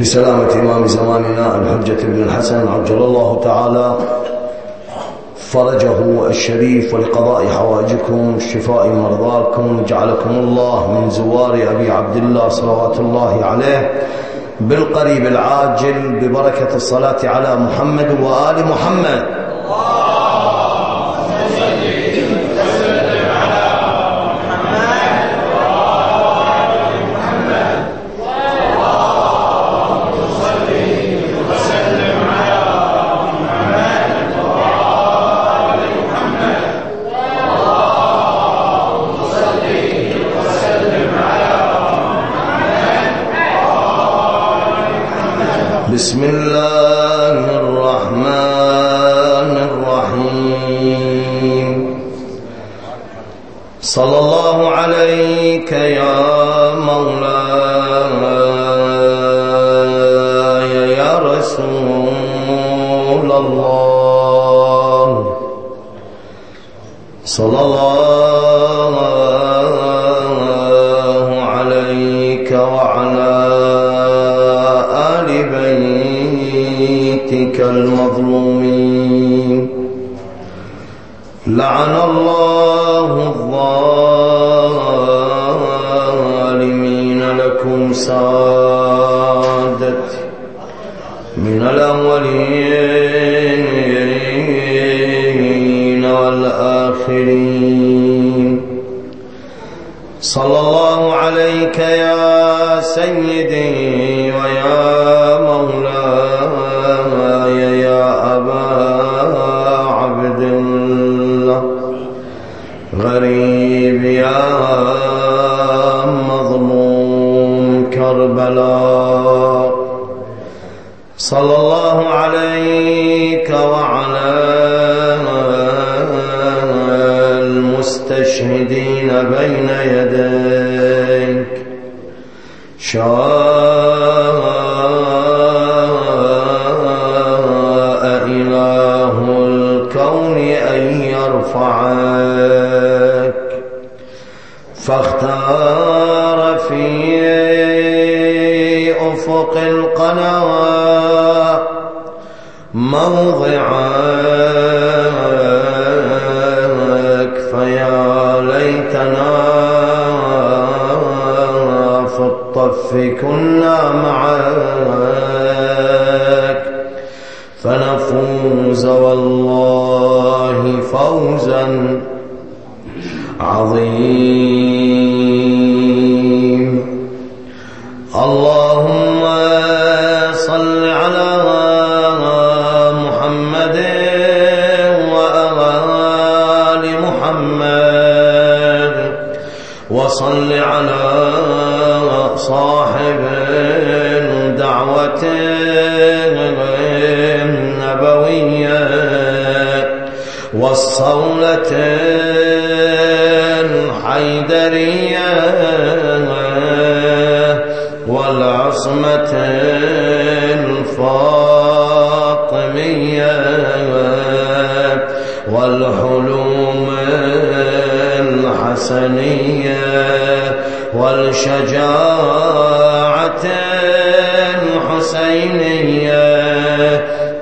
بسلامة إمام زماننا الحجة بن الحسن عجل الله تعالى. فرجه الشريف ولقضاء حوائجكم شفاء مرضاكم جعلكم الله من زوار أبي عبد الله صلوات الله عليه. بالقريب العاجل ببركة الصلاة على محمد وآل محمد. بسم الله غريب يا مظلوم كربلاء صلى الله عليك وعلى المستشهدين بين يديك. شاء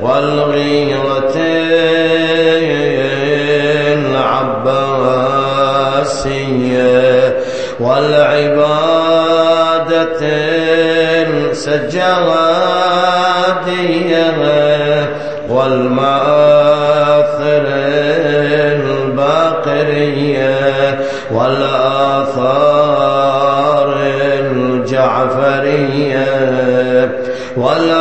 والغيرة العباسية والعبادة السجادية والمآثر الباقرية والآثار الجعفرية والعلوم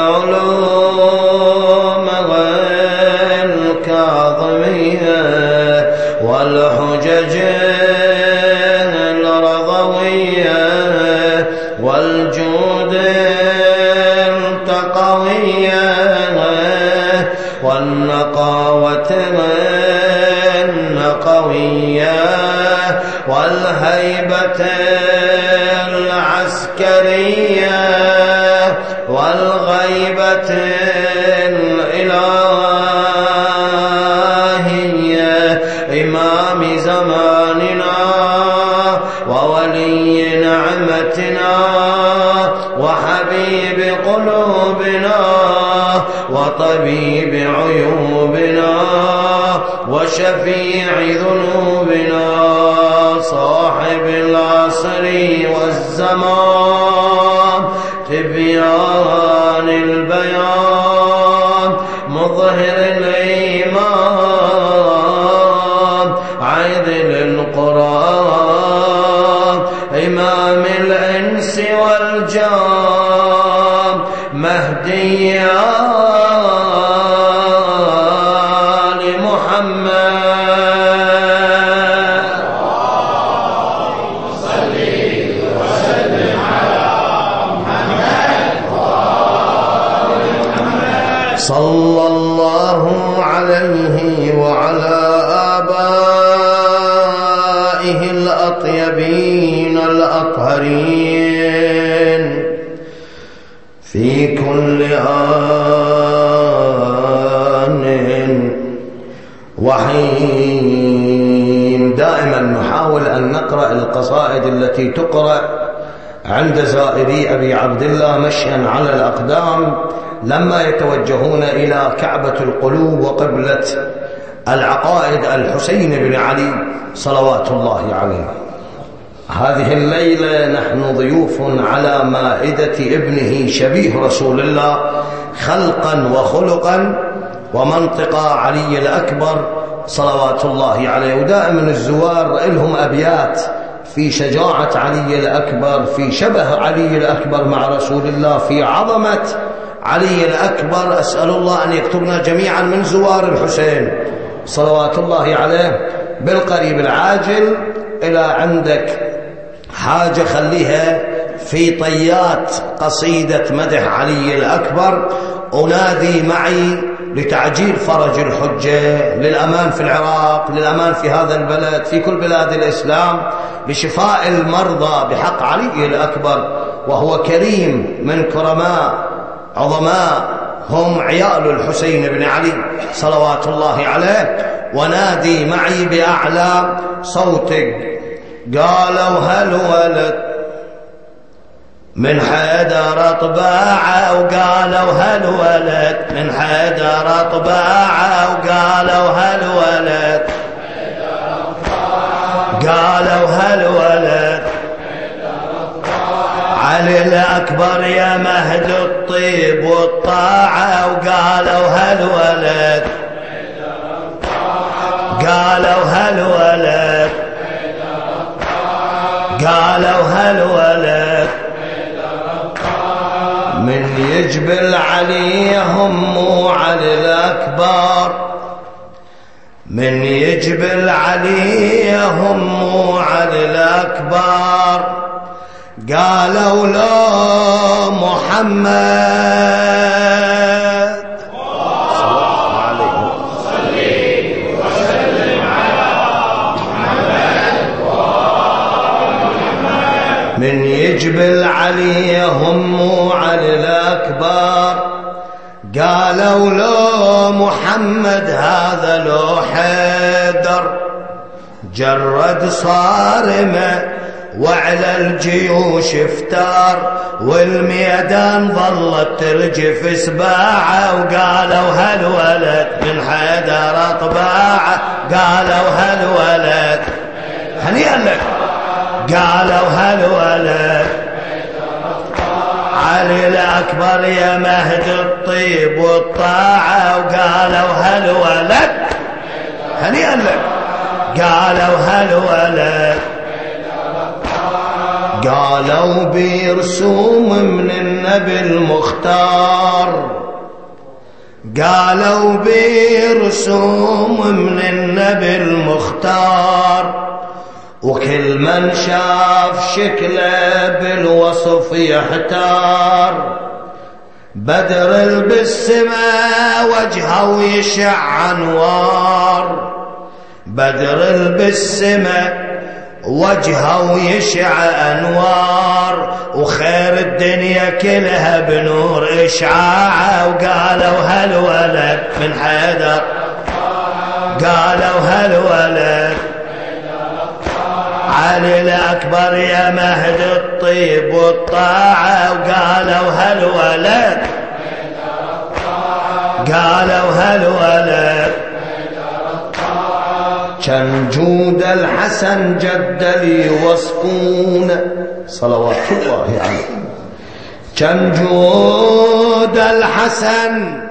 عند زائري أبي عبد الله مشيا على الأقدام لما يتوجهون إلى كعبة القلوب وقبلة العقائد الحسين بن علي صلوات الله عليه. هذه الليلة نحن ضيوف على مائدة ابنه شبيه رسول الله خلقا وخلقا ومنطقة علي الأكبر صلوات الله عليه. ودائما الزوار لهم أبيات في شجاعة علي الأكبر في شبه علي الأكبر مع رسول الله في عظمة علي الأكبر. أسأل الله أن يكتبنا جميعا من زوار الحسين. صلوات الله عليه بالقريب العاجل إلى عندك. حاجة خليها في طيات قصيدة مدح علي الأكبر. أنادي معي لتعجيل فرج الحجة للأمان في العراق للأمان في هذا البلد في كل بلاد الإسلام لشفاء المرضى بحق علي الأكبر وهو كريم من كرماء عظماء هم عيال الحسين بن علي صلوات الله عليه ونادي معي بأعلى صوتك. قالوا هل ولد من حيدر طباعة وقالوا هل ولد من حيدر طباعة وقالوا هل ولد قالوا هل ولد علي الأكبر يا مهد الطيب والطاعة وقالوا هل ولد قالوا هل ولد قالوا هل ولد يجبل عليهم علي الأكبر. من يجبل عليهم علي الأكبر. قالوا له محمد. من يجبل عليهم علي الأكبر قالوا له محمد هذا لو حيدر جرد صارمة وعلى الجيوش افتار والميدان ظلت ترجف سباعة وقالوا هالولد من حيدر طباعة قالوا هالولد هنيئا لك. قالوا هالولد علي الأكبر يا مهد الطيب والطاعة وقالوا هالولد هنيئا لك قالوا هالولد قالوا برسوم من النبي المختار. قالوا برسوم من النبي المختار. وكل من شاف شكله بالوصف يحتار. بدر بالسماء وجهه ويشع أنوار. بدر بالسماء وجهه ويشع أنوار. وخير الدنيا كلها بنور إشعاعه وقالوا هالولد من حيدر؟ قالوا هالولد علي الأكبر يا مهد الطيب والطاعة. وقالوا هالولد قالوا هالولد كان جود الحسن جد لي وصفون صلوات الله عليه. كان جود الحسن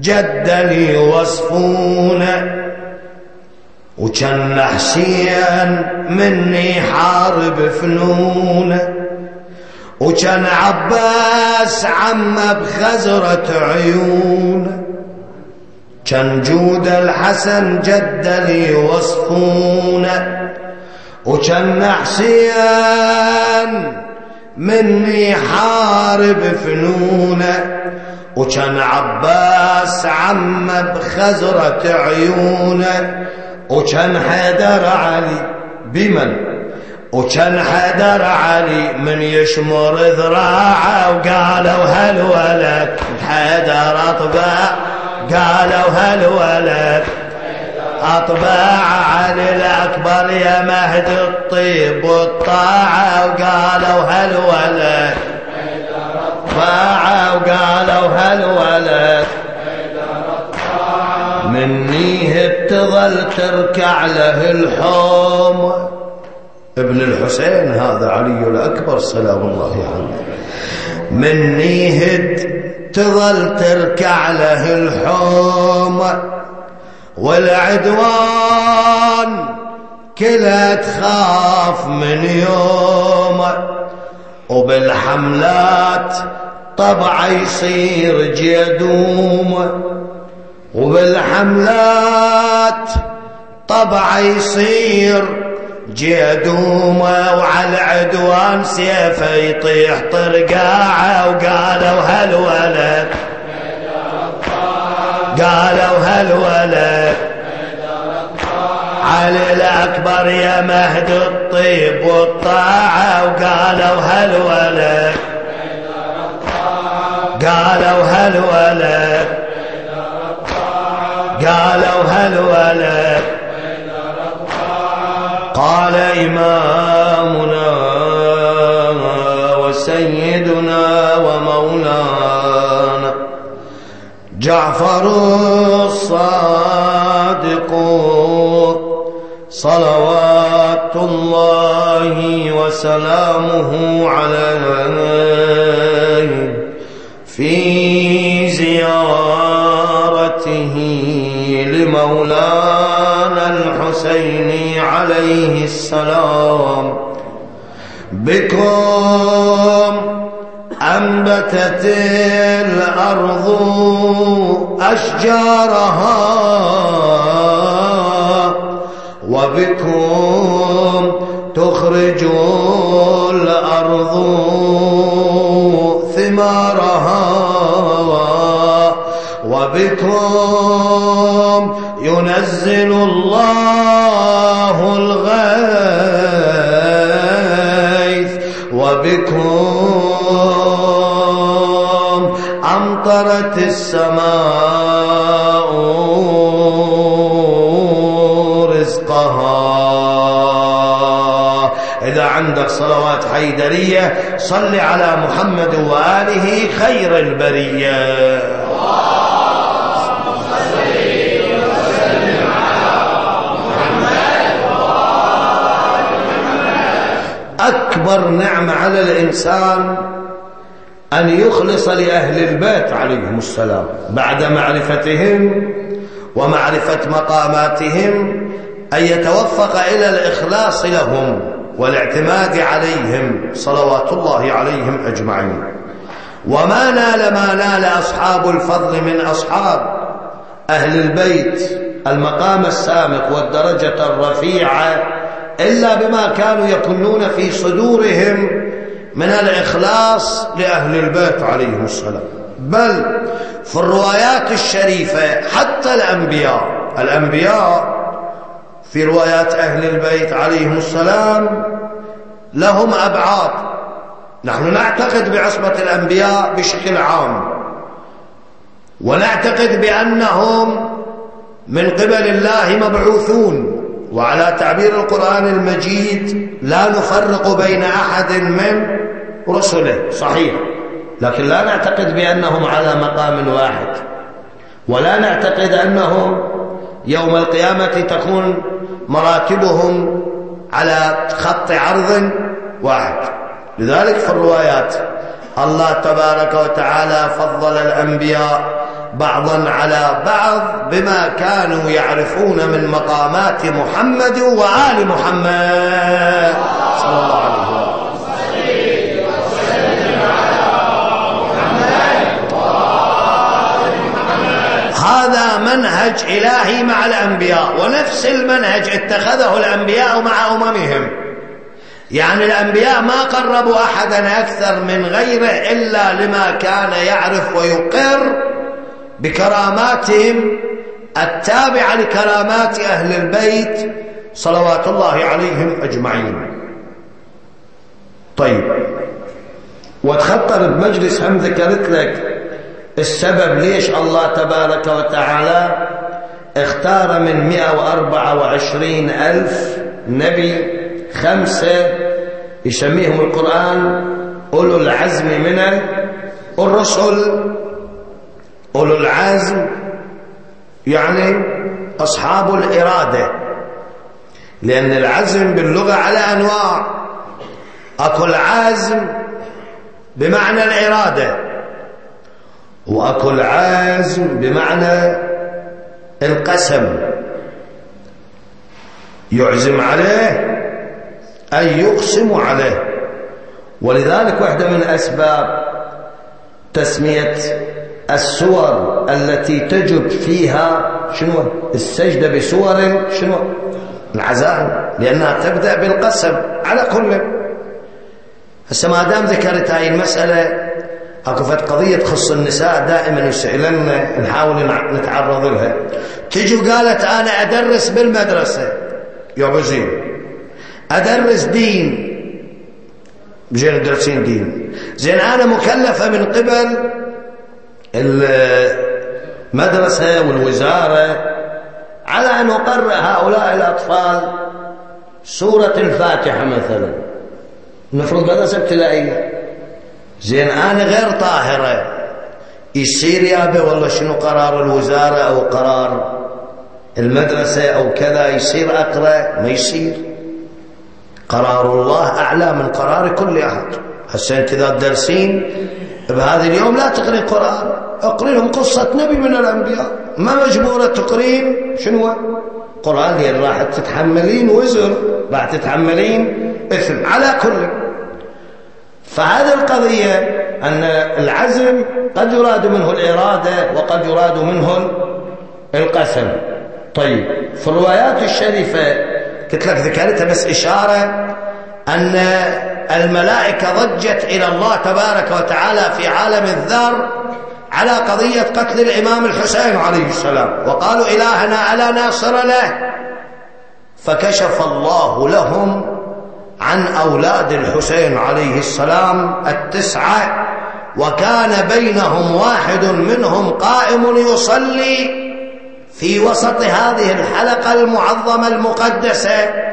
جد لي وصفون وكان حسين مني حارب فنون. وكان عباس عمه بخزرة عيون. كان جود الحسن جد لي وصفون. وكان حسين مني حارب فنونه وكان عباس عمه بخزرة عيونه وكان حيدر علي بمن؟ وكان حيدر علي من يشمر ذراعه وقالوا هالولد حيدر اطباع قالوا هالولد اطباع علي الأكبر يا مهد الطيب والطاعة وقالوا هالولد طاعه وقالوا هالولد منيه تظل تركع له الحوم. ابن الحسين هذا علي الأكبر سلام الله عليه. منيه تظل تركع له الحوم. والعدوان كلها تخاف من يوم. وبالحملات طبع يصير جدوم. وبالحملات طبع يصير جدومه وعلى العدوان سيفه يطيح طرقاعه وقالوا هالولد قالوا هالولد علي الأكبر يا مهد الطيب والطاعة وقالوا هالولد قالوا هالولد قالوا هالولد قال إمامنا وسيدنا ومولانا جعفر الصادق صلوات الله وسلامه عليه في لمولانا الحسين عليه السلام. بكم أنبتت الأرض أشجارها وبكم تخرج الأرض ثمارها وبكم ينزل الله الغيث وبكم أمطرت السماء رزقها. إذا عندك صلوات حيدرية صل على محمد وآله خير البرية. أكبر نعمة على الإنسان أن يخلص لأهل البيت عليهم السلام بعد معرفتهم ومعرفة مقاماتهم أن يتوفق إلى الإخلاص لهم والاعتماد عليهم صلوات الله عليهم أجمعين. وما نال ما نال أصحاب الفضل من أصحاب أهل البيت المقام السامق والدرجة الرفيعة إلا بما كانوا يكنون في صدورهم من الإخلاص لأهل البيت عليهم السلام. بل في الروايات الشريفة حتى الأنبياء الأنبياء في روايات أهل البيت عليهم السلام لهم أبعاد. نحن نعتقد بعصمة الأنبياء بشكل عام ونعتقد بأنهم من قبل الله مبعوثون. وعلى تعبير القرآن المجيد لا نفرق بين أحد من رسله. صحيح. لكن لا نعتقد بأنهم على مقام واحد. ولا نعتقد أنهم يوم القيامة تكون مراتبهم على خط عرض واحد. لذلك في الروايات الله تبارك وتعالى فضل الأنبياء بعضا على بعض بما كانوا يعرفون من مقامات محمد وآل محمد. صلى الله عليه وسلم. هذا منهج إلهي مع الأنبياء ونفس المنهج اتخذه الأنبياء مع أممهم. يعني الأنبياء ما قربوا أحدا أكثر من غيره إلا لما كان يعرف ويقر بكراماتهم التابعة لكرامات أهل البيت صلوات الله عليهم أجمعين. طيب. وتخطر بمجلس هم ذكرت لك السبب ليش الله تبارك وتعالى اختار من 124 ألف نبي خمسة يسميهم القرآن أولو العزم من الرسل أولو العزم يعني أصحاب الإرادة. لأن العزم باللغة على أنواع. أكو العزم بمعنى الإرادة وأكو العزم بمعنى القسم. يعزم عليه أي يقسم عليه. ولذلك واحدة من أسباب تسمية السور التي تجب فيها شنو؟ السجدة بسور شنو؟ العزائم لأنها تبدأ بالقسم على كل. هسه ما دام ذكرت هاي المسألة أكو قضية تخص النساء دائما يسألن نحاول نتعرض لها. تجي وقالت أنا أدرس بالمدرسة. يا زين أدرس دين. زين درسين دين. زين أنا مكلفة من قبل المدرسة والوزارة على أن أقرأ هؤلاء الأطفال سورة الفاتحة مثلا. نفرض مدرسة ابتدائية. زين أنا غير طاهرة. يصير يابا والله شنو قرار الوزارة أو قرار المدرسة أو كذا؟ يصير أقرأ؟ ما يصير. قرار الله أعلى من قرار كل أحد. هسه أنت إذا تدرسين بهذا اليوم لا تقري القرآن. اقري لهم قصة نبي من الأنبياء. ما مجبورة تقرين شنو قرآن هي راح تتحملين وزر راح تتحملين إثم على كل. فهذه القضية أن العزم قد يراد منه الإرادة وقد يراد منه القسم. طيب في الروايات الشريفة قلت لك ذكرتها بس إشارة أن الملائكة ضجت إلى الله تبارك وتعالى في عالم الذر على قضية قتل الإمام الحسين عليه السلام. وقالوا إلهنا ألا ناصر له. فكشف الله لهم عن أولاد الحسين عليه السلام التسعة وكان بينهم واحد منهم قائم يصلي في وسط هذه الحلقة المعظمة المقدسة.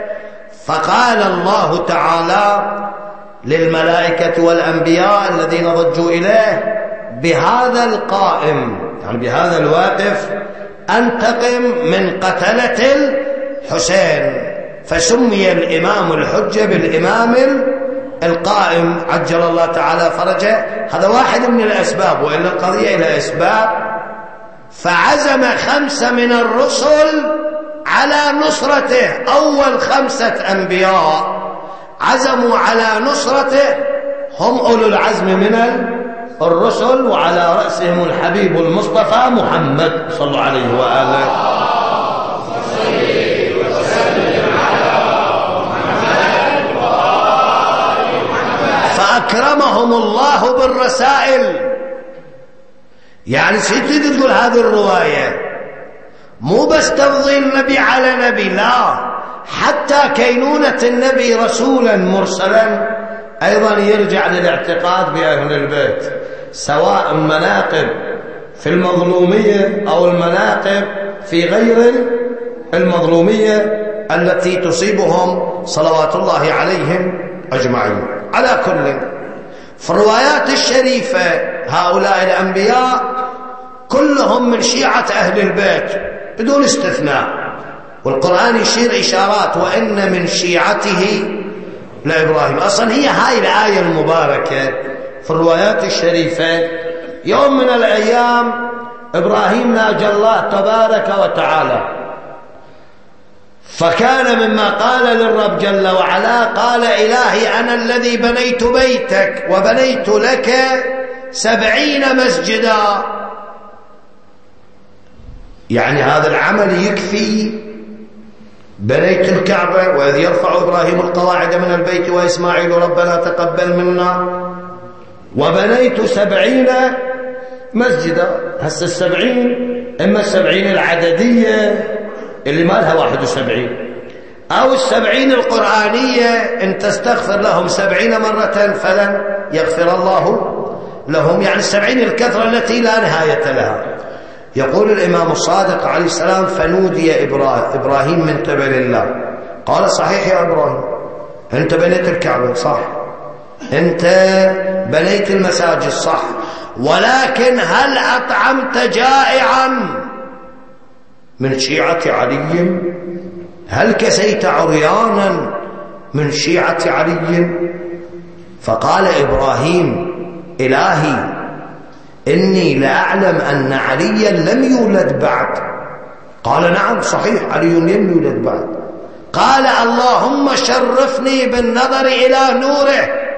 فقال الله تعالى للملائكة والأنبياء الذين ضجوا إليه بهذا القائم يعني بهذا الواقف أنتقم من قتلة الحسين فسمي الإمام الحجة بالإمام القائم. عجل الله تعالى فرجه. هذا واحد من الأسباب وإلا القضية إلى أسباب فعزم خمسة من الرسل على نصرته أول خمسة أنبياء. عزموا على نصرته. هم أولو العزم من الرسل وعلى رأسهم الحبيب المصطفى محمد صلى الله عليه وآله. فأكرمهم الله بالرسائل. يعني سيدي تقول هذه الرواية. مو بس تفضيل النبي على نبي لا. حتى كينونة النبي رسولا مرسلا أيضا يرجع للاعتقاد بأهل البيت سواء مناقب في المظلومية أو المناقب في غير المظلومية التي تصيبهم صلوات الله عليهم أجمعين. على كل في الروايات الشريفة هؤلاء الأنبياء كلهم من شيعة أهل البيت. بدون استثناء. والقرآن يشير إشارات وإن من شيعته لإبراهيم أصلا هي هاي الآية المباركة في الروايات الشريفة. يوم من الأيام إبراهيم ناجى الله تبارك وتعالى. فكان مما قال للرب جل وعلا قال إلهي أنا الذي بنيت بيتك وبنيت لك سبعين مسجدا. يعني هذا العمل يكفي بنيت الكعبة وإذ يرفع إبراهيم القواعد من البيت وإسماعيل ربنا تقبل منا. وبنيت سبعين مسجدا. هسه السبعين؟ إما السبعين العددية اللي ما لها 71 أو السبعين القرآنية إن تستغفر لهم سبعين مرة فلن يغفر الله لهم. يعني السبعين الكثرة التي لا نهاية لها. يقول الإمام الصادق عليه السلام فنودي إبراهيم من قبل الله. قال صحيح يا إبراهيم أنت بنيت الكعبة صح. أنت بنيت المساجد صح. ولكن هل أطعمت جائعا من شيعة علي؟ هل كسيت عريانا من شيعة علي؟ فقال إبراهيم إلهي إني لأعلم أن عليا لم يولد بعد. قال نعم صحيح علي لم يولد بعد. قال اللهم شرفني بالنظر إلى نوره.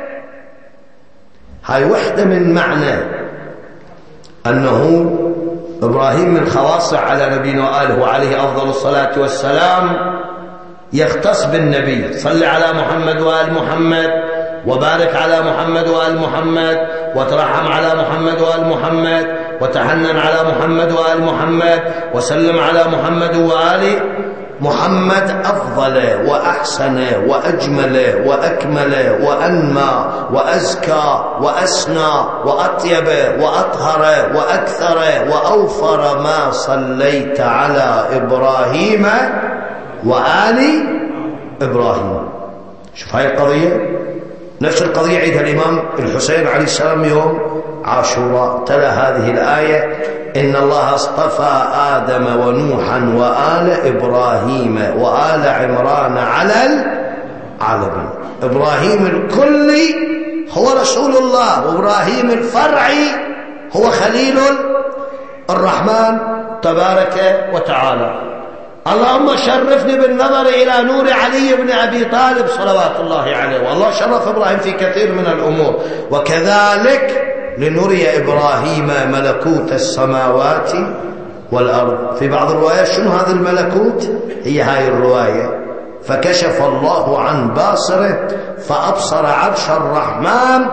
هاي وحدة من معنى أنه إبراهيم من خواصة على نبينا وآله وعليه أفضل الصلاة والسلام يختص بالنبي. صل على محمد وآل محمد. وبارك على محمد وآل محمد وترحم على محمد وآل محمد وتحنن على محمد وآل محمد وسلم على محمد وآل محمد أفضل وأحسن وأجمل وأكمل وأنمى وأزكى وأسنى وأطيب وأطهر وأكثر وأوفر ما صليت على إبراهيم وآل إبراهيم. شوف هاي القضية. نفس القضية عيدها الإمام الحسين عليه السلام يوم عاشوراء. تلا هذه الآية إن الله اصطفى آدم ونوحا وآل إبراهيم وآل عمران على العالمين. إبراهيم الكلي هو رسول الله وإبراهيم الفرعي هو خليل الرحمن تبارك وتعالى. اللهم شرفني بالنظر إلى نور علي بن أبي طالب صلوات الله عليه. والله شرف إبراهيم في كثير من الأمور. وكذلك لنري إبراهيم ملكوت السماوات والأرض. في بعض الروايات شنو هذا الملكوت؟ هي هاي الرواية. فكشف الله عن باصره فأبصر عرش الرحمن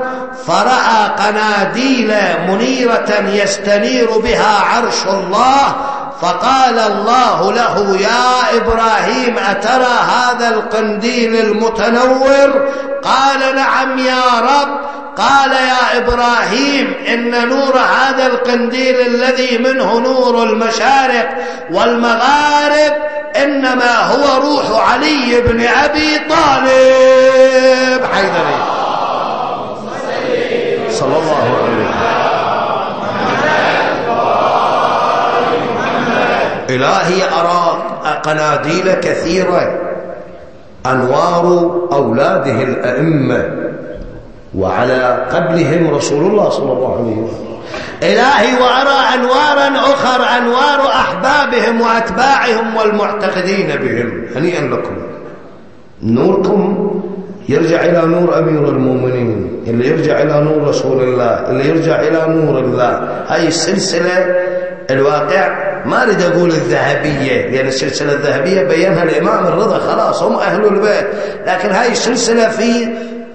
فرأى قناديل منيرة يستنير بها عرش الله فقال الله له يا إبراهيم أترى هذا القنديل المتنور؟ قال نعم يا رب. قال يا إبراهيم إن نور هذا القنديل الذي منه نور المشارق والمغارب إنما هو روح علي بن أبي طالب. حيدري. صلى الله عليه وسلم إلهي أرى قناديل كثيرة. أنوار أولاده الأئمة وعلى قبلهم رسول الله صلى الله عليه وسلم. إلهي وأرى أنوارا أخر أنوار أحبابهم وأتباعهم والمعتقدين بهم. هنيئا لكم. نوركم يرجع إلى نور أمير المؤمنين اللي يرجع إلى نور رسول الله اللي يرجع إلى نور الله. هاي السلسلة الواقع ما أريد أقول الذهبية لأن السلسلة الذهبية بينها الإمام الرضا خلاص هم أهل البيت. لكن هاي السلسلة في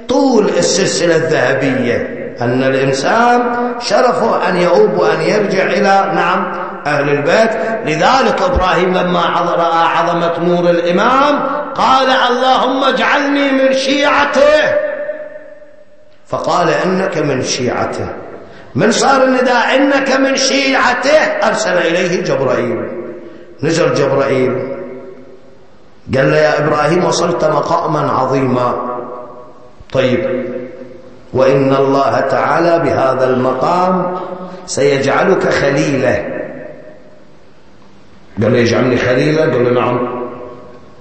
طول السلسلة الذهبية. أن الإنسان شرفه أن يؤوب وأن يرجع إلى نعم أهل البيت. لذلك إبراهيم لما رأى عظمة نور الإمام قال اللهم اجعلني من شيعته. فقال إنك من شيعته. من صار النداء إنك من شيعته. أرسل إليه جبرائيل. نزل جبرائيل. قال له يا إبراهيم وصلت مقاما عظيما. طيب وإن الله تعالى بهذا المقام سيجعلك خليلة. قال له يجعلني خليلا قال له نعم.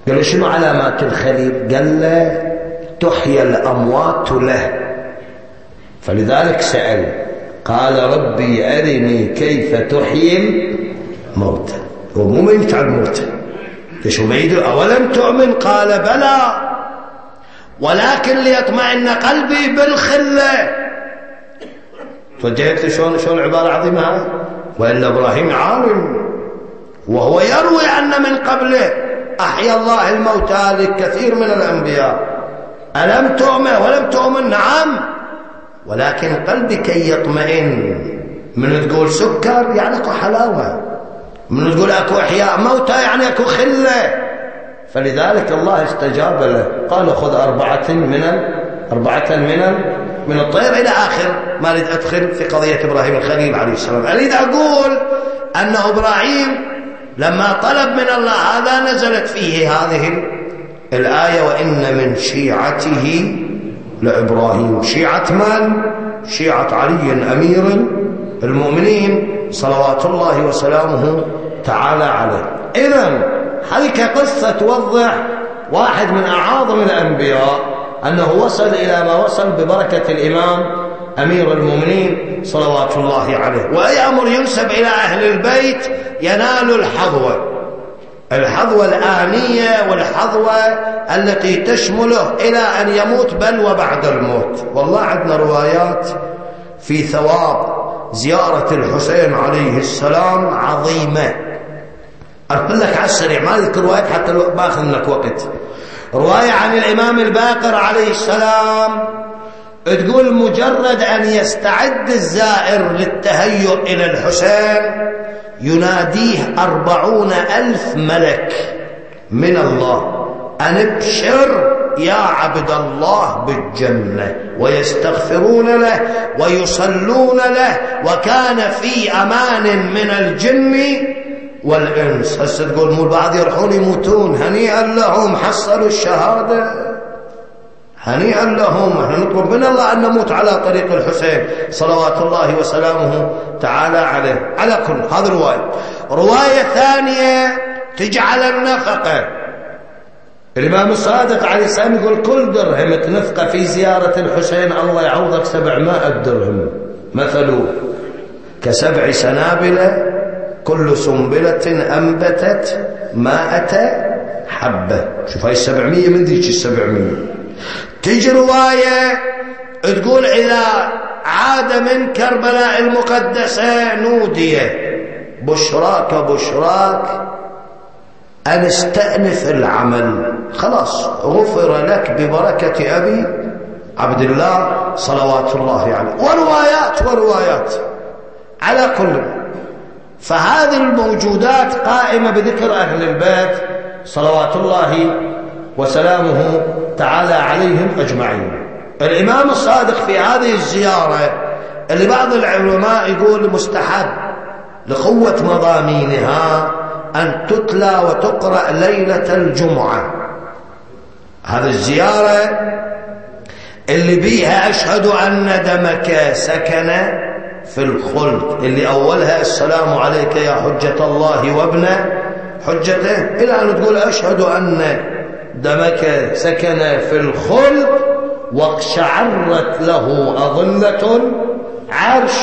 قال له شنو علامات الخليل؟ قال له تحيا الأموات له. فلذلك سأل قال ربي أرني كيف تحيي الموتى؟ هو مو ميت على الموتى. ليش هو ميت أولم تؤمن؟ قال بلى. ولكن ليطمئن قلبي بالخلة توجهت شلون شلون عبارة عظيمة هاي وإلا إبراهيم عالم. وهو يروي أن من قبله أحيا الله الموتى لكثير من الأنبياء. ألم تؤمن؟ ولم تؤمن؟ نعم. ولكن قلبي كي يطمئن. من تقول سكر يعني أكو حلاوة. من تقول أكو إحياء موتى يعني أكو خلة. فلذلك الله استجاب له. قال خذ أربعة من أربعة من من الطير إلى آخر. ما أريد أدخل في قضية إبراهيم الخليل عليه السلام. أريد أقول أن إبراهيم لما طلب من الله هذا نزلت فيه هذه الآية وإن من شيعته لإبراهيم. شيعة من؟ شيعة علي أمير المؤمنين صلوات الله وسلامه تعالى عليه. إذا هذه قصة توضح واحد من أعاظم الأنبياء أنه وصل إلى ما وصل ببركة الإمام أمير المؤمنين صلوات الله عليه. وأي أمر ينسب إلى أهل البيت ينال الحظوة. الحظوة الآنية والحظوة التي تشمله إلى أن يموت بل وبعد الموت. والله عندنا روايات في ثواب زيارة الحسين عليه السلام عظيمة. أقول لك على السريع ما أذكر روايات حتى لو باخذ لك وقت. رواية عن الإمام الباقر عليه السلام تقول مجرد أن يستعد الزائر للتهيؤ إلى الحسين يناديه أربعون ألف ملك من الله أن ابشر يا عبد الله بالجنة ويستغفرون له ويصلون له وكان في أمان من الجن والإنس هسه تقول مو البعض يروحون يموتون. هنيئا لهم حصلوا الشهادة. هنيئا لهم. إحنا نطلب من الله أن نموت على طريق الحسين. صلوات الله وسلامه تعالى عليه. على كل. هذه رواية رواية ثانية. تجعل النفقة. الإمام الصادق عليه السلام يقول كل درهم تنفقه في زيارة الحسين الله يعوضك سبعمائة درهم. مثله كسبع سنابل كل سنبلة أنبتت مائة حبة. شوف هاي السبعمية من ذيك السبعمية. تيجي رواية تقول إذا عاد من كربلاء المقدسة نودي. بشراك بشراك أن استأنف العمل. خلاص غفر لك ببركة أبي عبد الله صلوات الله عليه. وروايات وروايات. على كل فهذه الموجودات قائمة بذكر أهل البيت صلوات الله وسلامه تعالى عليهم أجمعين. الإمام الصادق في هذه الزيارة اللي بعض العلماء يقول مستحب لقوة مضامينها أن تتلى وتقرأ ليلة الجمعة. هذه الزيارة اللي بيها أشهد أن دمك سكن في الخلد اللي أولها السلام عليك يا حجة الله وابن حجته إلى أن تقول أشهد أن دمك سكن في الخلد واقشعرت له أظلة عرش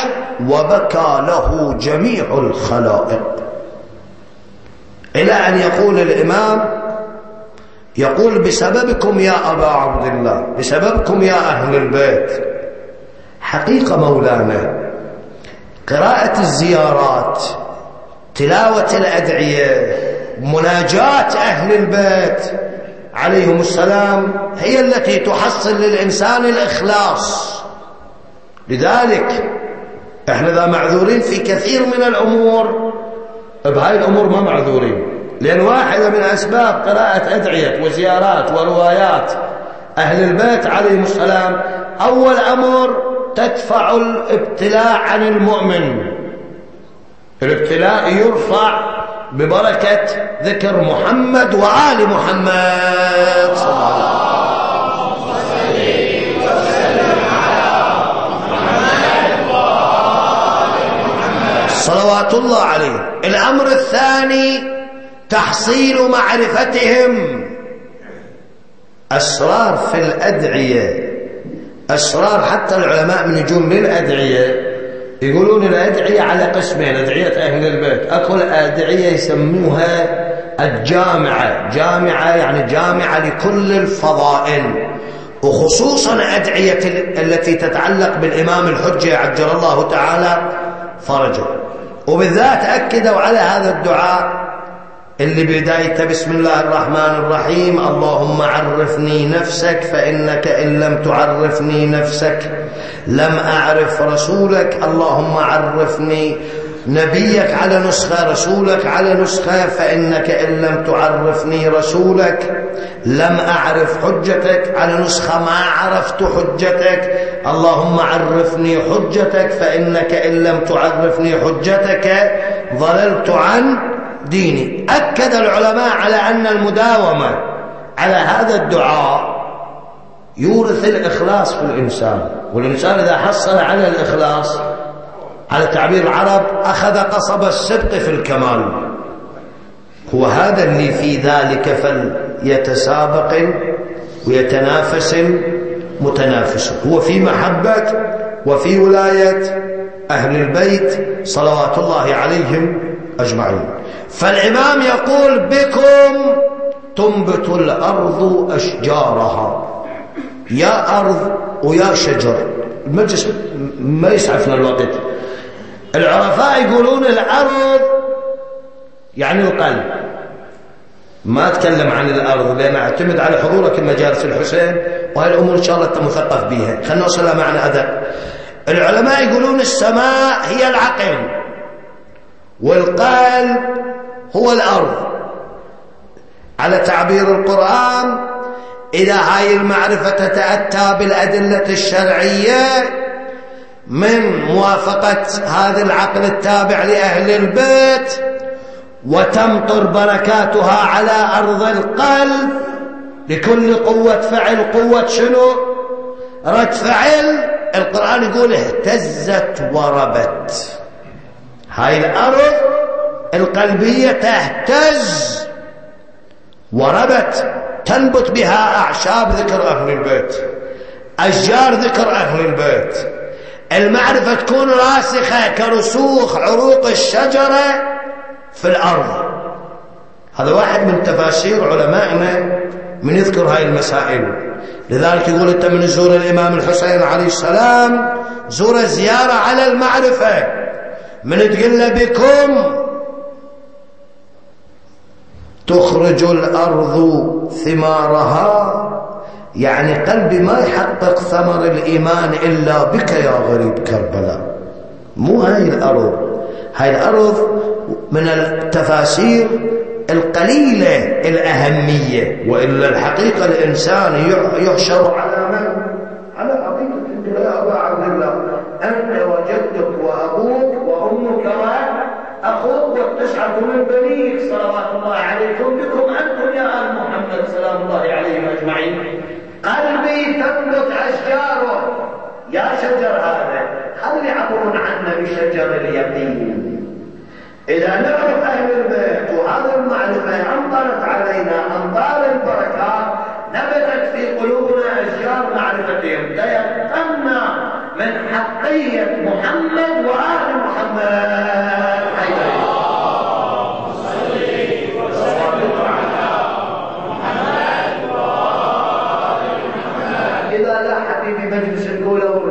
وبكى له جميع الخلائق. إلى أن يقول الإمام يقول بسببكم يا أبا عبد الله بسببكم يا أهل البيت. حقيقة مولانا قراءة الزيارات تلاوة الأدعية مناجاة أهل البيت عليهم السلام هي التي تحصل للإنسان الإخلاص. لذلك إحنا ذا معذورين في كثير من الأمور بهاي الأمور ما معذورين لأن واحدة من أسباب قراءة أدعية وزيارات وروايات أهل البيت عليهم السلام أول أمر تدفع الابتلاء عن المؤمن. الابتلاء يرفع ببركة ذكر محمد وآل محمد. صلى الله عليه وسلم صلوات الله عليه. الأمر الثاني تحصيل معرفتهم. أسرار في الأدعية. أسرار حتى العلماء من يجون للأدعية يقولون الأدعية على قسمين أدعية أهل البيت. أكل أدعية يسموها الجامعة. جامعة يعني جامعة لكل الفضائل. وخصوصا أدعية التي تتعلق بالإمام الحجة عجل الله تعالى فرجه. وبالذات أكدوا على هذا الدعاء اللي بدايته بسم الله الرحمن الرحيم اللهم عرفني نفسك فإنك إن لم تعرفني نفسك لم أعرف رسولك اللهم عرفني نبيك على نسخة رسولك على نسخة فإنك إن لم تعرفني رسولك لم أعرف حجتك على نسخة ما عرفت حجتك اللهم عرفني حجتك فإنك إن لم تعرفني حجتك ضللت عن ديني أكد العلماء على أن المداومة على هذا الدعاء يورث الإخلاص في الإنسان. والإنسان إذا حصل على الإخلاص على تعبير العرب أخذ قصب السبق في الكمال. هو هذا اللي في ذلك فليتسابق ويتنافس متنافس. هو في محبة وفي ولاية أهل البيت صلوات الله عليهم أجمعين. فالإمام يقول بكم تنبت الأرض أشجارها. يا أرض ويا شجر. المجلس ما يسعفنا الوقت. العرفاء يقولون الأرض يعني القلب. ما أتكلم عن الأرض لأن أعتمد على حضورك المجالس الحسين وهي الأمور إن شاء الله أنت مثقف بها. خلنا نوصلها معنى أدب العلماء يقولون السماء هي العقل. والقلب هو الأرض. على تعبير القرآن إذا هاي المعرفة تتأتى بالأدلة الشرعية من موافقة هذا العقل التابع لأهل البيت وتمطر بركاتها على أرض القلب لكل قوة فعل قوة شنو؟ رد فعل. القرآن يقول اهتزت وربت. هاي الأرض القلبية تهتز وربت تنبت بها أعشاب ذكر أهل البيت أشجار ذكر أهل البيت. المعرفة تكون راسخة كرسوخ عروق الشجرة في الأرض. هذا واحد من تفاسير علمائنا من يذكر هاي المسائل. لذلك يقول إنت من زور الإمام الحسين عليه السلام زور زيارة على المعرفة. من تقول بكم؟ تخرج الأرض ثمارها. يعني قلبي ما يحقق ثمر الإيمان إلا بك يا غريب كربلاء. مو هاي الأرض. هاي الأرض من التفاسير القليلة الأهمية. وإلا الحقيقة الإنسان يحشر على من؟ على حقيقة أنت يا أبا عبد الله أنت وجدك وأبوك وأمك وأخوك والتسعة من بنيك صلوات الله عليكم بكم أنتم يا آل محمد سلام الله عليهم أجمعين قلبي تنبت أشجاره يا شجر هذا. هل يعبرون عنا بشجر اليقين؟ إذا نعرف أهل البيت وهذه المعرفة أمطرت علينا أمطار البركات نبتت في قلوبنا أشجار معرفتهم. تيقنا من حقية محمد وآل محمد. حيث مجلس الأولى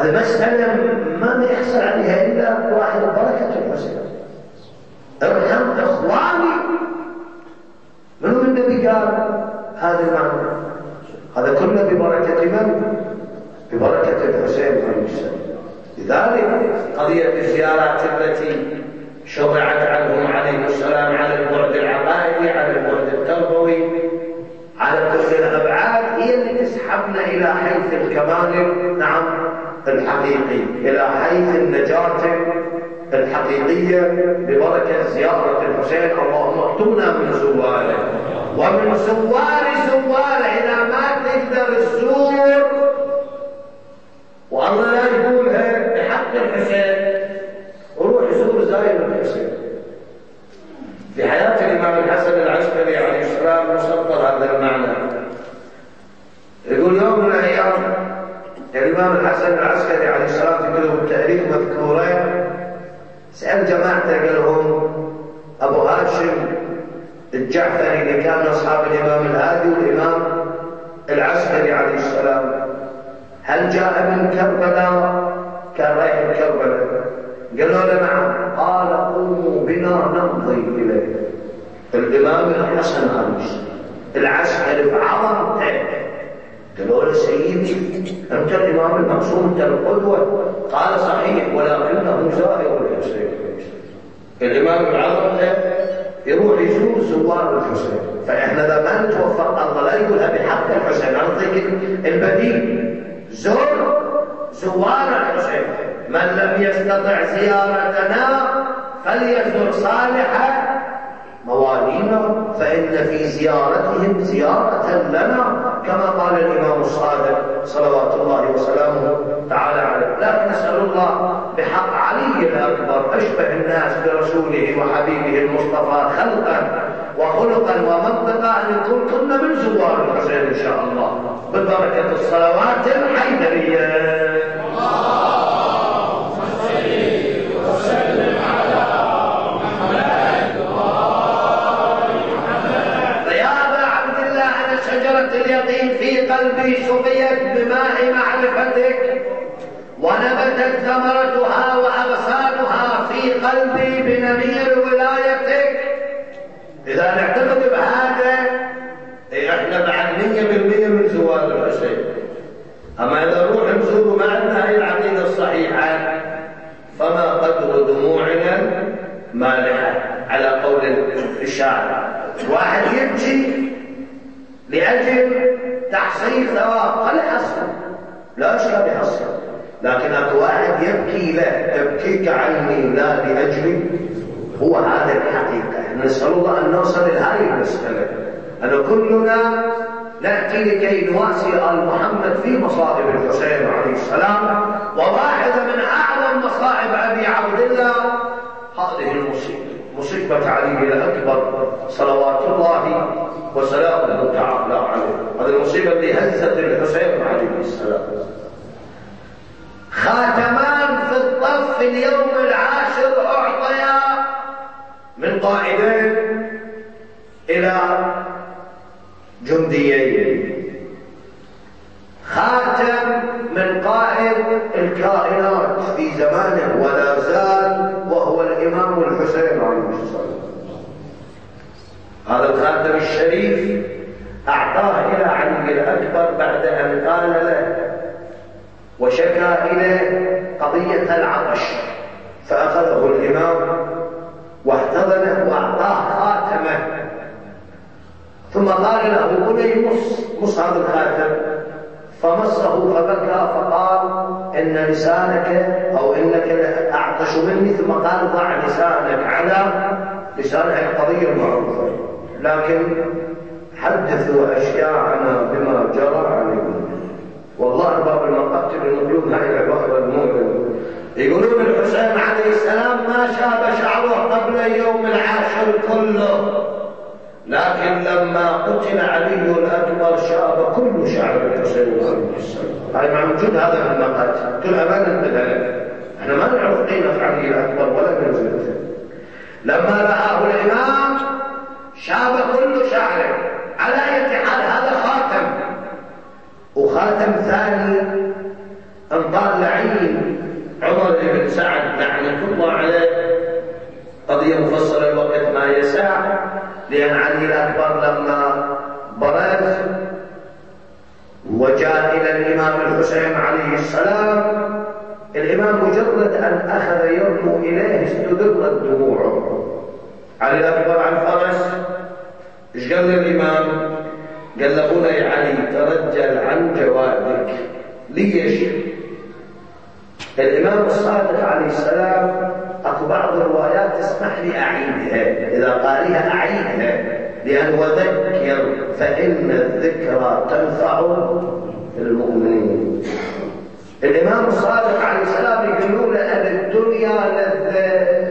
هذا مسألة ما يحصل عليها إلا واحد بركة الحسين ارحم إخواني. من هو النبي قال؟ هذا المعنى هذا كله ببركة من؟ ببركة الحسين عليه السلام. لذلك قضية الزيارات التي شرعت عنهم عليه السلام على البعد العقائدي على البعد التربوي على كل الأبعاد هي اللي تسحبنا إلى حيث الكمال. نعم. الحقيقي إلى حيث النجاة الحقيقية ببركة زيارة الحسين اللهم اكتبنا من زواره ومن زوار زواره إذا ما تقدر الزور. والله لا يقولها بحق الحسين. وروح زور زاير الحسين. في حياة الإمام الحسن العسكري عليه السلام مسطر هذا المعنى. يقول يوم من الأيام الإمام الحسن العسكري عليه السلام في كتب التاريخ مذكورين سأل جماعته قال لهم أبو هاشم الجعفري اللي كان أصحاب الإمام الهادي والإمام العسكري عليه السلام هل جاء من كربلاء؟ كان رايح من كربلاء قالوا له نعم. قال قوموا بنا نمضي إليه الإمام الحسن عليه العسكري بعظمته قالوا له سيدي أنت الإمام المعصوم أنت القدوة قال صحيح ولكنه زائر الحسين. الإمام العظم يروح يزور زوار الحسين. فإحنا إذا ما نتوفق الله لا يقولها بحق الحسين. أعطيك البديل زور زوار الحسين. من لم يستطع زيارتنا فليزور صالح موالينا فإن في زيارتهم زيارة لنا كما قال الإمام الصادق صلوات الله وسلامه تعالى عليه. لكن نسأل الله بحق علي الأكبر أشبه الناس برسوله وحبيبه المصطفى خلقا وخلقا ومنطقا أن يكون كنا من زوار الحسين إن شاء الله. ببركة الصلوات الحيدرية اليقين في قلبي سقيت بماء معرفتك ونبتت ثمرتها وأغصانها في قلبي بنمير ولايتك. إذا نعتقد بهذا إيه إحنا بعد مية بالمية من زوال الحسين أما إذا نروح نزور ما عندنا هي العقيدة الصحيحة فما قدر دموعنا مالحة على قول الشاعر واحد يبكي لأجل تحصيل ثواب. قد يحصل لا أشكال يحصل لكن أكو واحد يبكي له تبكيك عيني لا لأجلي هو هذا الحقيقة. نسأل الله أن نوصل لهذه المسألة. أن كلنا نأتي لكي نواسي آل محمد في مصائب الحسين عليه السلام وواحدة من أعظم مصائب أبي عبد الله هذه المصيبة. مصيبة علي الأكبر صلوات الله وسلامه تعالى عليه. هذه المصيبة اللي هزت الحسين عليه السلام. خاتمان في الطف اليوم العاشر أعطيا من قائدين إلى جنديين. خاتم من قائد الكائنات في زمانه ولا زال وهو الإمام الحسين عليه السلام. هذا الخاتم الشريف أعطاه إلى علي الأكبر بعد أن قال له وشكى إليه قضية العطش. فأخذه الإمام واحتضنه وأعطاه خاتمة. ثم قال له بني مص مص هذا الخاتم. فمصه فبكى فقال إن لسانك أو إنك أعطش مني. ثم قال ضع لسانك على لسانك. القضية المعروفة لكن حدثوا أشياعنا بما جرى عليكم والله باب المقاتل المظلوم هاي العبارة المؤمن يقولون الحسين عليه السلام ما شاب شعره قبل يوم العاشر كله. لكن لما قتل علي الأكبر شاب كل شعر الحسين عليه السلام. هاي موجود هذا في المقاتل كل أمانة بدل إحنا ما نعرف قيمة علي الأكبر ولا منزلته لما رآه الإمام شاب كل شعره على أي وخاتم ثاني انطال لعين عمر بن سعد لعنة الله عليه قضية مفصلة الوقت ما يسع لأن علي الأكبر لما برز وجاء إلى الإمام الحسين عليه السلام. الإمام مجرد أن أخذ يرمو إليه استدرت دموعه علي الأكبر عن فرس إيش قال الإمام؟ قال له بني علي ترجل عن جوادك ليش؟ الإمام الصادق عليه السلام أكو بعض الروايات تسمح لي أعيدها إذا قالها أعيدها لأن وذكر فإن الذكرى تنفع المؤمنين. الإمام الصادق عليه السلام يقولون أهل الدنيا لذة.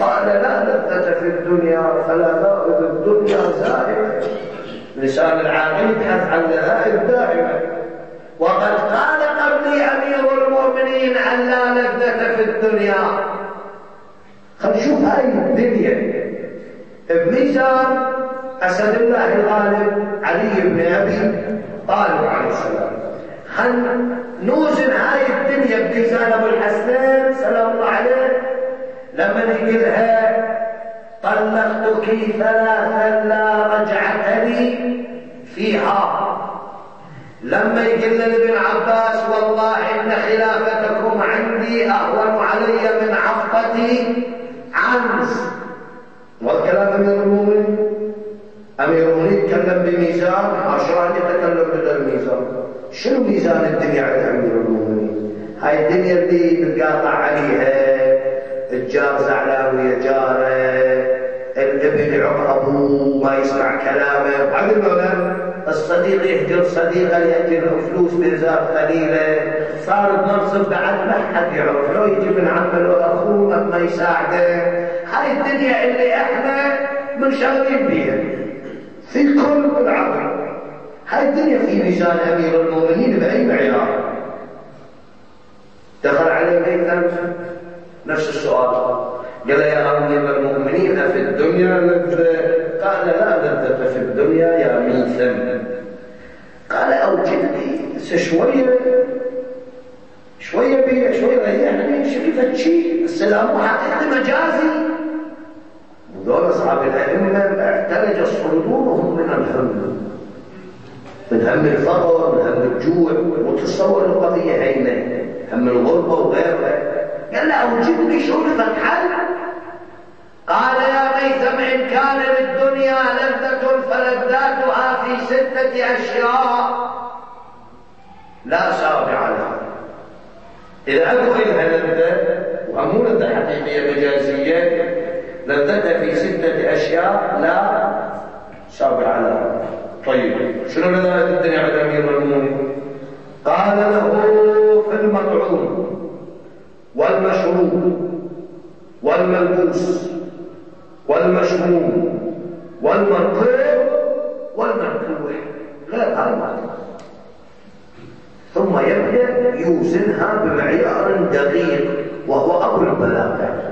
قال لا لذة في الدنيا فلا نائب الدنيا زائفة لسان العاقل يبحث عن لذائذ دائمة وقد قال قبلي أمير المؤمنين أن لا لذة في الدنيا. خل نشوف هاي الدنيا. بميزان أسد الله الغالب علي بن أبي طالب عليه السلام. خل نوزن هاي الدنيا بميزان أبو الحسنين سلام الله عليه. لما نقلها طلقتك ثلاثا لا رجعة لي فيها. لما يقول لابن عباس والله إن خلافتكم عندي أهون علي من عفقتي عنس والكلام أمير المؤمنين أمير المؤمنين يتكلم بميزان عشرة يتكلم بالميزان شنو ميزان الدنيا عند أمير المؤمنين؟ هاي الدنيا اللي بتقاطع عليها الجار زعلان ابوه ما يسمع كلامه. بعد ولا الصديق يهجر صديقه يهجر فلوس بنزار قليلة. صار بمنصب بعد ما حد يعرف. لو يجي من عمه لو أخوه ما يساعده. هاي الدنيا اللي إحنا منشغلين بيها. في كل العقل هاي الدنيا في ميزان أمير المؤمنين بأي معيار. دخل عليه ميثم نفس السؤال. قال يا أمير المؤمنين في الدنيا لذة قال لا لذة في الدنيا يا ميثم قال أوجد لي شوية شوية بي شوية ريحني شريفة شيء السلام حقيقة مجازي. ودول أصحاب الأئمة اعتلج صدورهم من الهم. من هم الفقر من هم الجوع وتصور القضية هينة. هم الغربة وغيرها. قال له أوجد لي شرفة حل قال يا ميثم إن كان للدنيا لذة فلذاتها في ستة أشياء. لا سابع لها. إذا أكو إلها لذة وأمو لذة حقيقية مجازية. لذة في ستة أشياء لا سابع لها. طيب شنو لذة الدنيا عند أمير المؤمنين؟ قال له في المطعوم. والمشروب والملبوس والمشموم والمركوب والمركوح غير هذا ثم يبدأ يوزنها بمعيار دقيق وهو أمر البلاغة.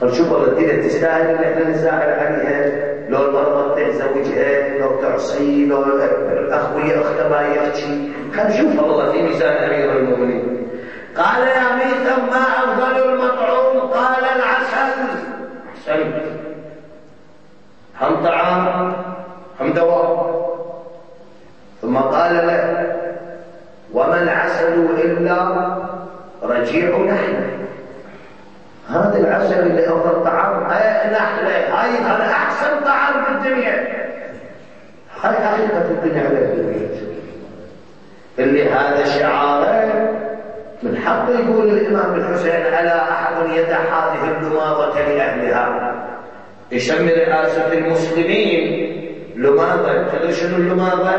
فنشوف الدنيا تستاهل إن إحنا نزعل عليها؟ لو المرأة تزوجها لو تعصي لو الأخوية أختها ما يحكي خلينا نشوف والله في ميزان أمير المؤمنين؟ قال يا ميثم ما أفضل المطعوم؟ قال العسل. أحسنت هم طعام هم دواء ثم قال له وما العسل إلا رجيع نحله هذا العسل اللي أفضل طعام نحله هاي هذا أحسن طعام في الدنيا. هاي حقيقة الدنيا على البيت اللي هذا شعاره من حق يقول الإمام الحسين ألا أحد يدع هذه اللماضة لأهلها؟ يسمي رئاسة المسلمين. لماذا؟ تدري شنو اللماضة؟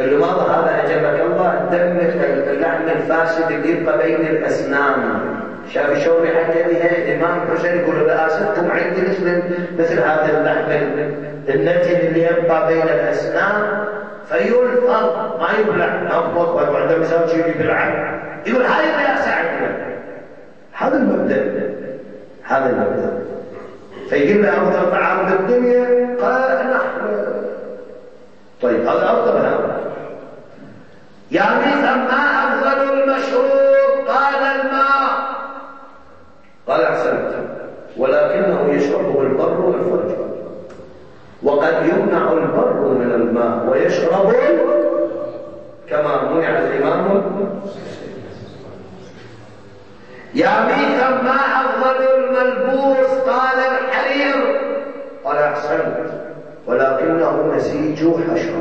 اللماضة هذا أجابك الله دم اللحم الفاسد اللي يبقى بين الأسنان. شاف شلون حتى بها الإمام الحسين يقول رئاستكم عندي مثل مثل هذا اللحم النتن اللي يبقى بين الأسنان فيلفظ ما يبلع. نفض وعنده شيء يبلع يقول هاي الرئاسة عندنا هذا المبدأ. هذا المبدأ. فيجيب له أفضل طعام بالدنيا قال نحن طيب هذا أفضل هذا يا ميثا ما أفضل المشروب؟ قال الماء. قال أحسنت ولكنه يشربه البر والفرج. وقد يمنع البر من الماء ويشرب كما منع الإمام يا ميثا ما أفضل الملبوس قال الحرير. قال أحسنت ولكنه نسيج حشر.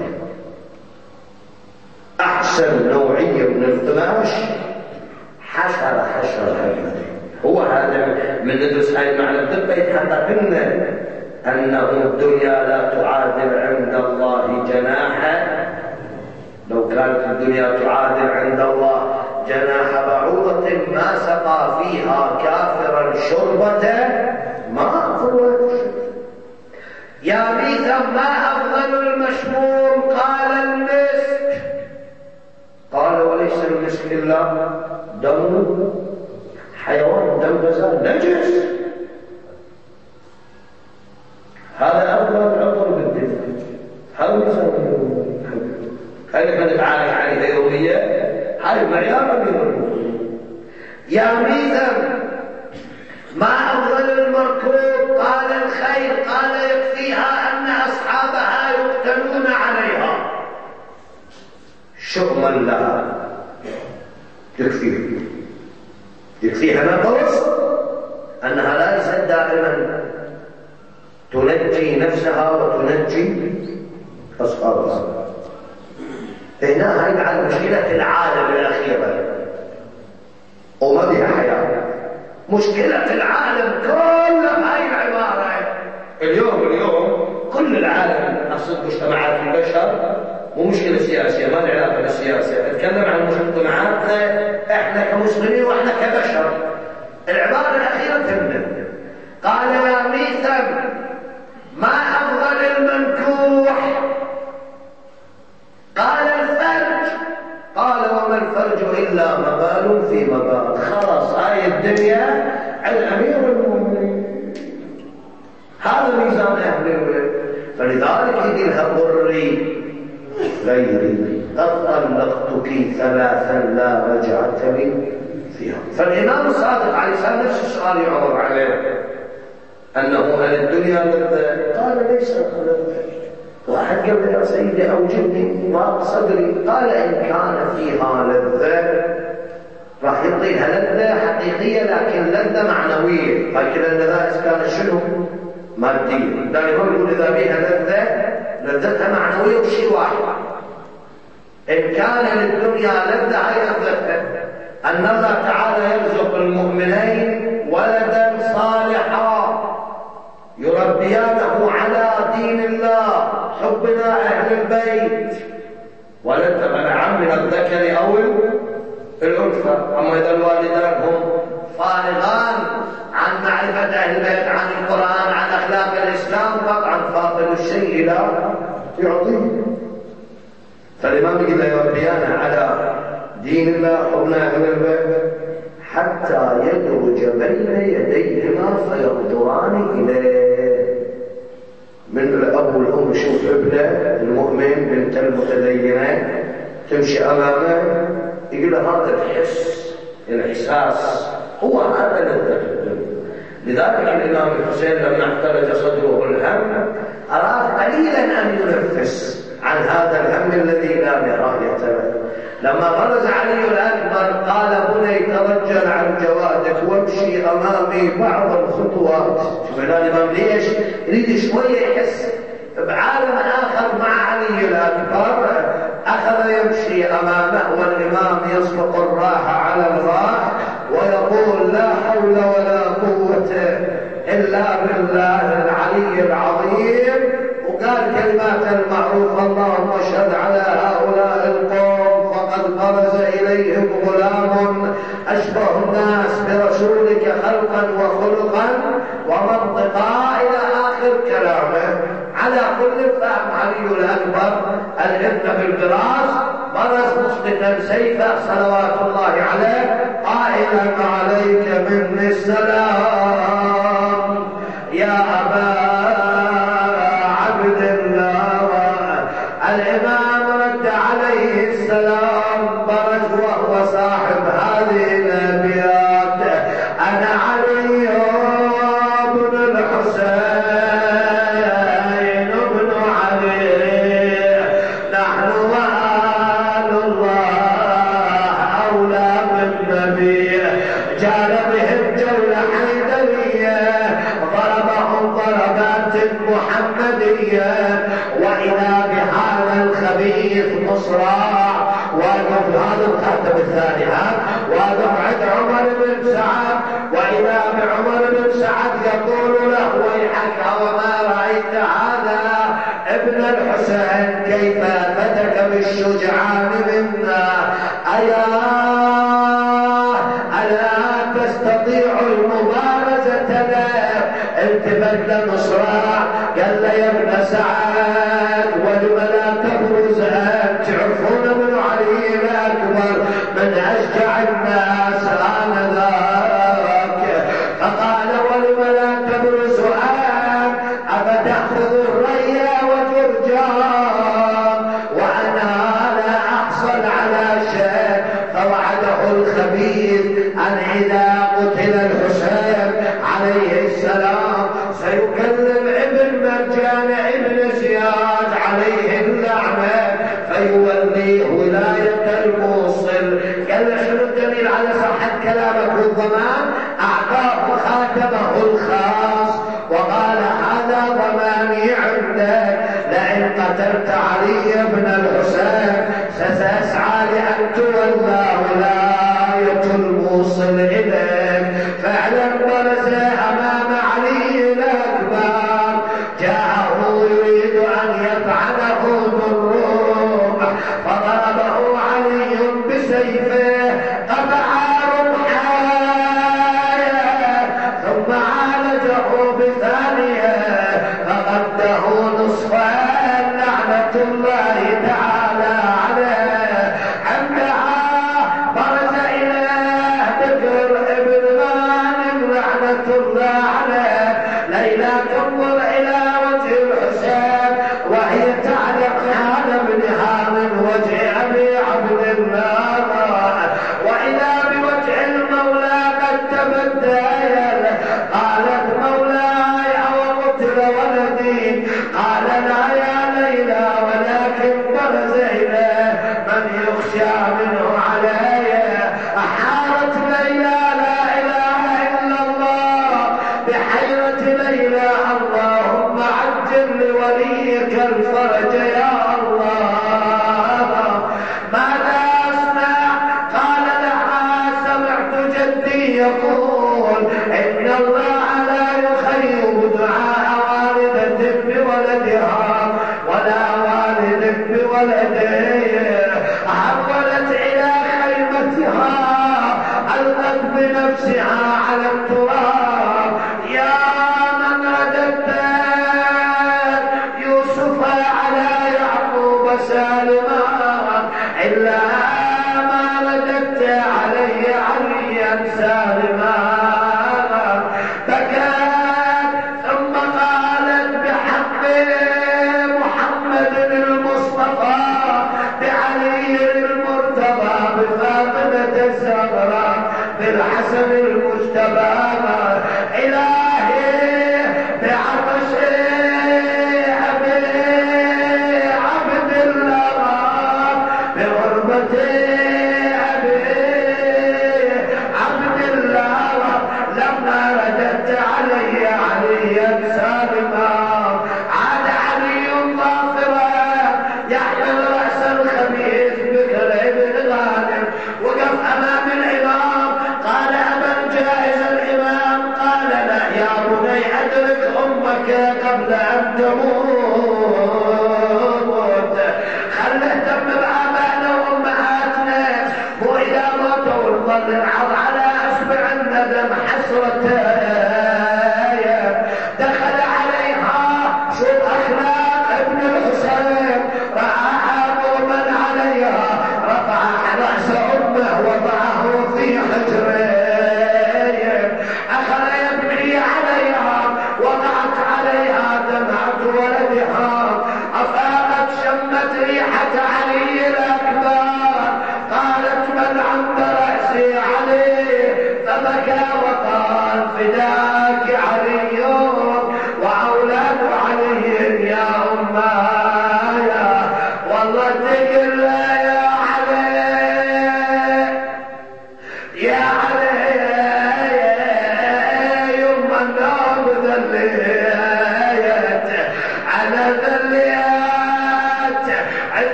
أحسن نوعية من القماش. حشر حشر هو هذا من ندرس هاي المعنى بدقة يتحقق لنا أنه الدنيا لا تعادل عند الله جناحا. لو كانت الدنيا تعادل عند الله جناح بعوضة ما سقى فيها كافرا شربة ما فوت يا بيثا ما أفضل المشموم قال المسك قال وليس المسك إلا دم حيوان دم غزال نجس هذا أفضل عطر بالدفء هذا يسمى هل من تعالى عليه يوميا هاي معيار من يا ميثم ما أفضل المركوب قال الخير قال يكفيها أن أصحابها يقتلون عليها. شؤما لها. يكفي يكفيها نقص أنها لا ليست دائما. تنجي نفسها وتنجي أصحابها. هاي بعد مشكلة العالم الأخيرة وما بها حياة. مشكلة العالم كلها هاي العبارة. اليوم اليوم كل العالم أقصد مجتمعات البشر. مو مشكلة سياسية ما لها علاقة بالسياسة. أتكلم عن مجتمعاتنا إحنا كمسلمين وإحنا كبشر. العبارة الأخيرة تمنى قال يا ميثم ما أفضل المنكوح إلا مبال في مبال خلاص هاي الدنيا على أمير المؤمنين. هذا ميزان أهل البيت. فلذلك يجي لها ضري غيري قد طلقتك ثلاثا لا رجعة لي فيها. فالإمام الصادق عليه السلام نفس السؤال يعرض عليه. أنه هل الدنيا لذة قال ليس لذة واحد قال يا سيدي أوجدني ما صدري قال إن كان فيها لذة راح يعطيها لذة حقيقية لكن لذة معنوية. هاي كذا اللذائز كانت شنو؟ مادية. دائما يقول إذا بيها لذة لذتها معنوية وشيء واحد. إن كان للدنيا لذة هي لذتها أن الله تعالى يرزق المؤمنين ولدا صالحا يربيانه على دين الله حبنا أهل البيت. ولد منع من الذكر أو الأنثى. أما إذا الوالدان هم فارغان عن معرفة أهل البيت عن القرآن عن أخلاق الإسلام. طبعا فاضل الشيء لا يعطيه. فالإمام يقول يربيانا على دين الله حبنا أهل البيت. حتى يدرج بين يديهما فينظران إليه. من الأب والأم يشوف ابنه المؤمن بنت المتدينات تمشي أمامه يقول هذا الحس الإحساس هو هذا الهدف لذلك الإمام الحسين لما اعترج صدره الهم أراد قليلا أن ينفس عن هذا الهم الذي لا يراه له. لما غرز علي الأكبر قال بني ترجل عن جوادك وامشي أمامي بعض الخطوات. شوف الإمام ليش؟ يريد شوية يحس بعالم آخر مع علي الأكبر أخذ يمشي أمامه والإمام يسبق الراحة على الراح ويقول لا حول ولا أشبه الناس برسولك خلقا وخلقا ومنطقا إلى آخر كلامه. على كل فهم علي الأكبر الابن بالبراس مرس مسقطا سيفه صلوات الله عليه قائلا عليك مني السلام. اليسرى وقف هذا الخاتم الثاني ودفعة عمر بن سعد وإذا بعمر بن سعد يقول له ويحك وما رأيت هذا ابن الحسين؟ كيف فتك بالشجعان منا؟ أيا ألا تستطيع المبارزة؟ له التفت لمصرى قال له يا ابن سعد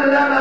ثم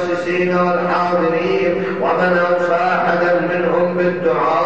المؤسسين والحاضرين ومن أوصى أحدا منهم بالدعاء.